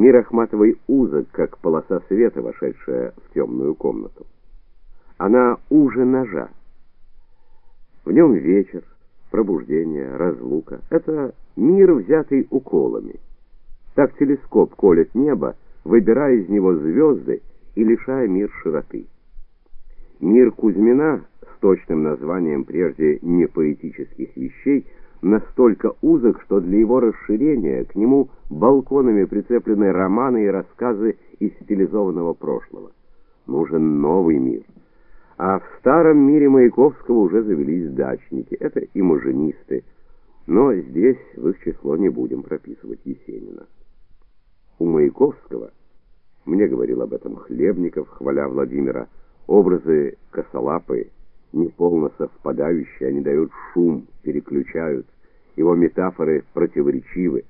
Мир Ахматовой узок, как полоса света, вошедшая в темную комнату. Она уже ножа. В нем вечер, пробуждение, разлука. Это мир, взятый уколами. Так телескоп колет небо, выбирая из него звезды и лишая мир широты. Мир Кузьмина с точным названием прежде не поэтических вещей настолько узок, что для его расширения к нему балконами прицеплены романы и рассказы из стилизованного прошлого. Нужен новый мир. А в старом мире Маяковского уже завелись дачники. Это имажинисты. Но здесь в их число не будем прописывать Есенина. У Маяковского, мне говорил об этом Хлебников, хваля Владимира, образы косолапые, неполно совпадающие, они дают шум, переключают. Его метафоры противоречивы,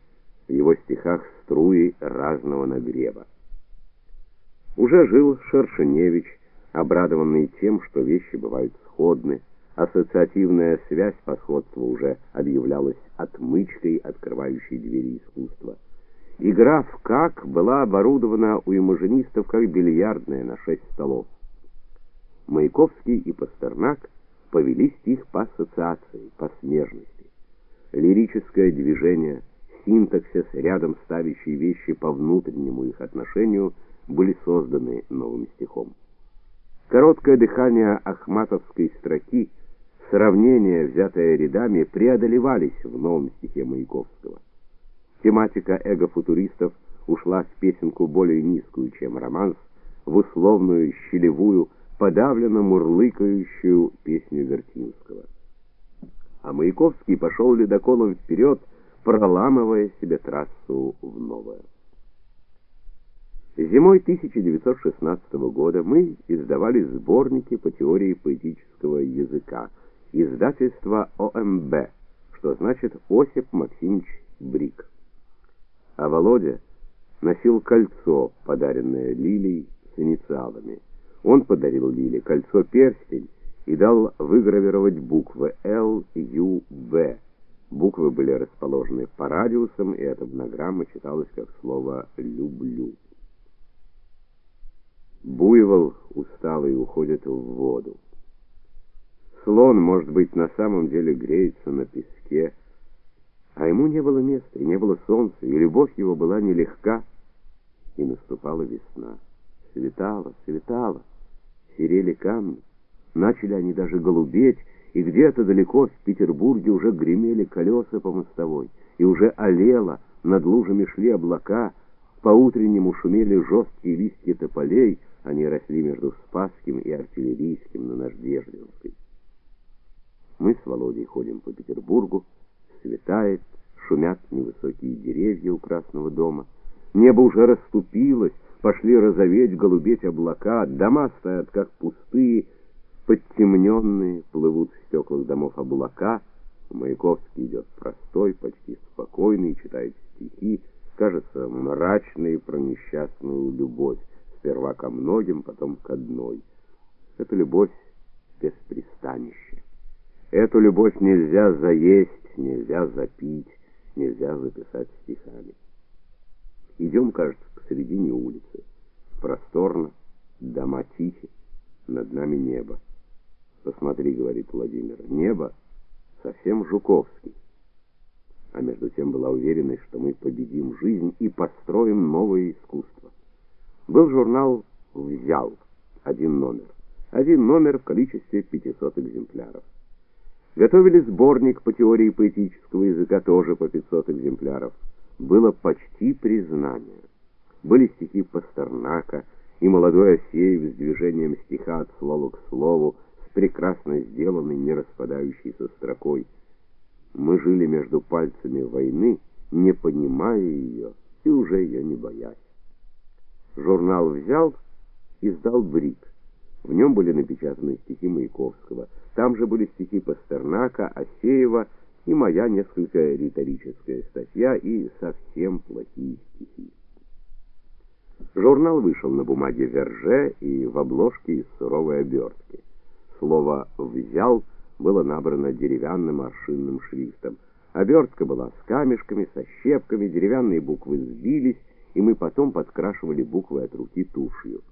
в его стихах струи разного нагрева. Уже жил Шершеневич, обрадованный тем, что вещи бывают сходны. Ассоциативная связь по сходству уже объявлялась отмычкой, открывающей двери искусства. Игра в как была оборудована у имажинистов как бильярдная на шесть столов. Маяковский и Пастернак повели стих по ассоциации, по смежности. Лирическое движение, синтаксис, рядом ставящие вещи по внутреннему их отношению, были созданы новым стихом. Короткое дыхание ахматовской строки, сравнение, взятое рядами, преодолевались в новом стихе Маяковского. Тематика эго-футуристов ушла в песенку более низкую, чем романс, в условную, щелевую, подавленно мурлыкающую песню Вертинского. А Маяковский пошел ледоколом вперед, проламывая себе трассу в новое. Зимой 1916 года мы издавали сборники по теории поэтического языка, издательства ОМБ, что значит Осип Максимович Брик а Володя носил кольцо, подаренное Лилей с инициалами. Он подарил Лиле кольцо-перстень и дал выгравировать буквы Л, Ю, Б. Буквы были расположены по радиусам, и эта монограмма читалась как слово «люблю». Буйвол усталый уходит в воду. Слон, может быть, на самом деле греется на песке, а ему не было места, и не было солнца, и любовь его была нелегка, и наступала весна. Светало, светало, серели камни, начали они даже голубеть, и где-то далеко в Петербурге уже гремели колеса по мостовой, и уже олело, над лужами шли облака, по-утреннему шумели жесткие листья тополей, они росли между Спасским и Артиллерийским на Наждеждинской. Мы с Володей ходим по Петербургу, светает, шумят невысокие деревья у Красного дома. Небо уже расступилось, пошли розоветь, голубеть облака, дома стоят как пустые, подтемненные, плывут в стеклах домов облака. Маяковский идет простой, почти спокойный, читает стихи, кажется, мрачный про несчастную любовь, сперва ко многим, потом к одной. Это любовь без пристанища. Эту любовь нельзя заесть, нельзя запить, нельзя записать стихами. Идем, кажется, к середине улицы. Просторно, дома тихи, над нами небо. Посмотри, говорит Владимир, небо совсем Жуковский. А между тем была уверенность, что мы победим жизнь и построим новое искусство. Был журнал «Взял» один номер. Один номер в количестве 500 экземпляров. Готовили сборник по теории поэтического языка тоже по 500 экземпляров. Было почти признание. Были стихи Пастернака и молодой Осеев с движением стиха от слова к слову, с прекрасно сделанной, не распадающейся строкой. Мы жили между пальцами войны, не понимая ее и уже ее не боясь. Журнал взял и сдал брик. В нем были напечатаны стихи Маяковского. Там же были стихи Пастернака, Асеева и моя несколько риторическая статья и совсем плохие стихи. Журнал вышел на бумаге Верже и в обложке из суровой обертки. Слово «взял» было набрано деревянным аршинным шрифтом. Обертка была с камешками, со щепками, деревянные буквы сбились, и мы потом подкрашивали буквы от руки тушью.